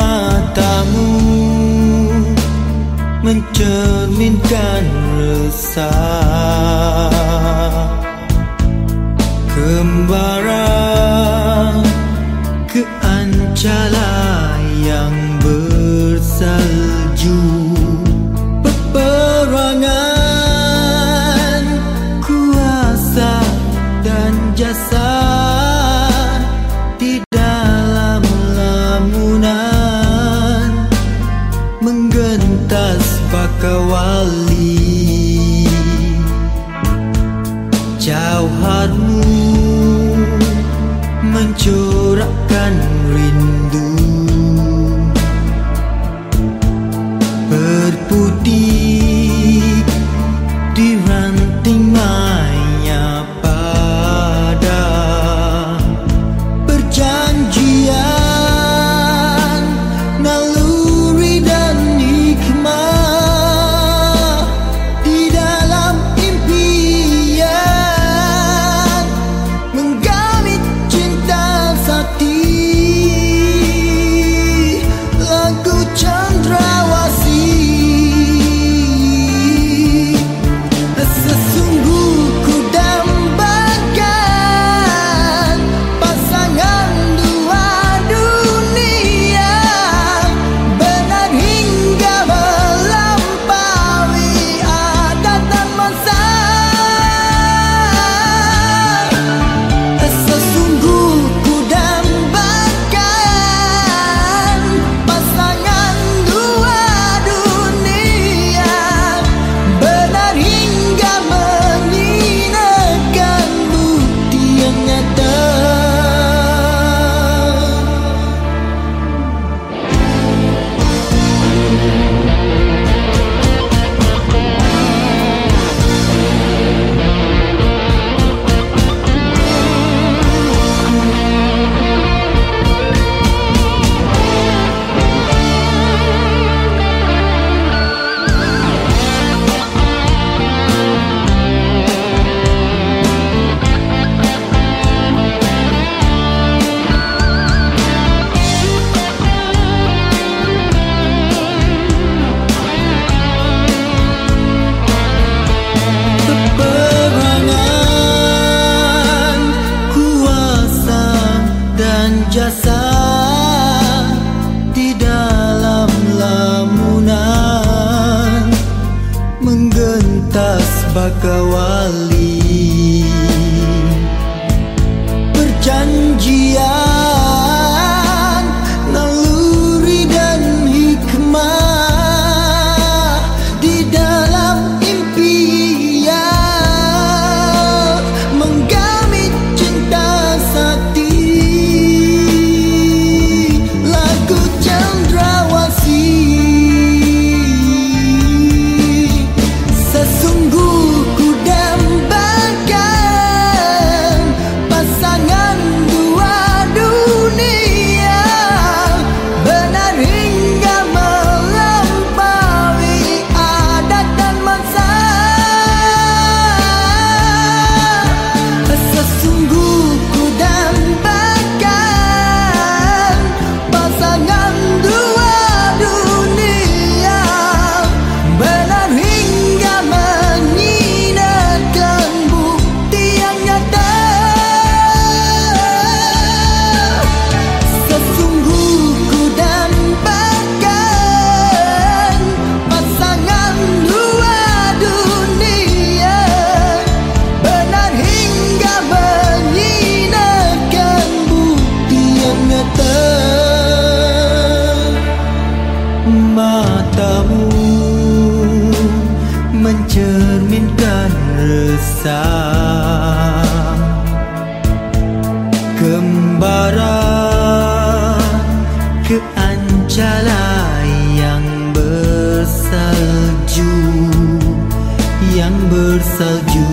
matamu mencerminkan resah kembaran. lantas bakawali jauharmu mencuri. Bakawali. resah Kembara ke Ancala yang bersalju Yang bersalju.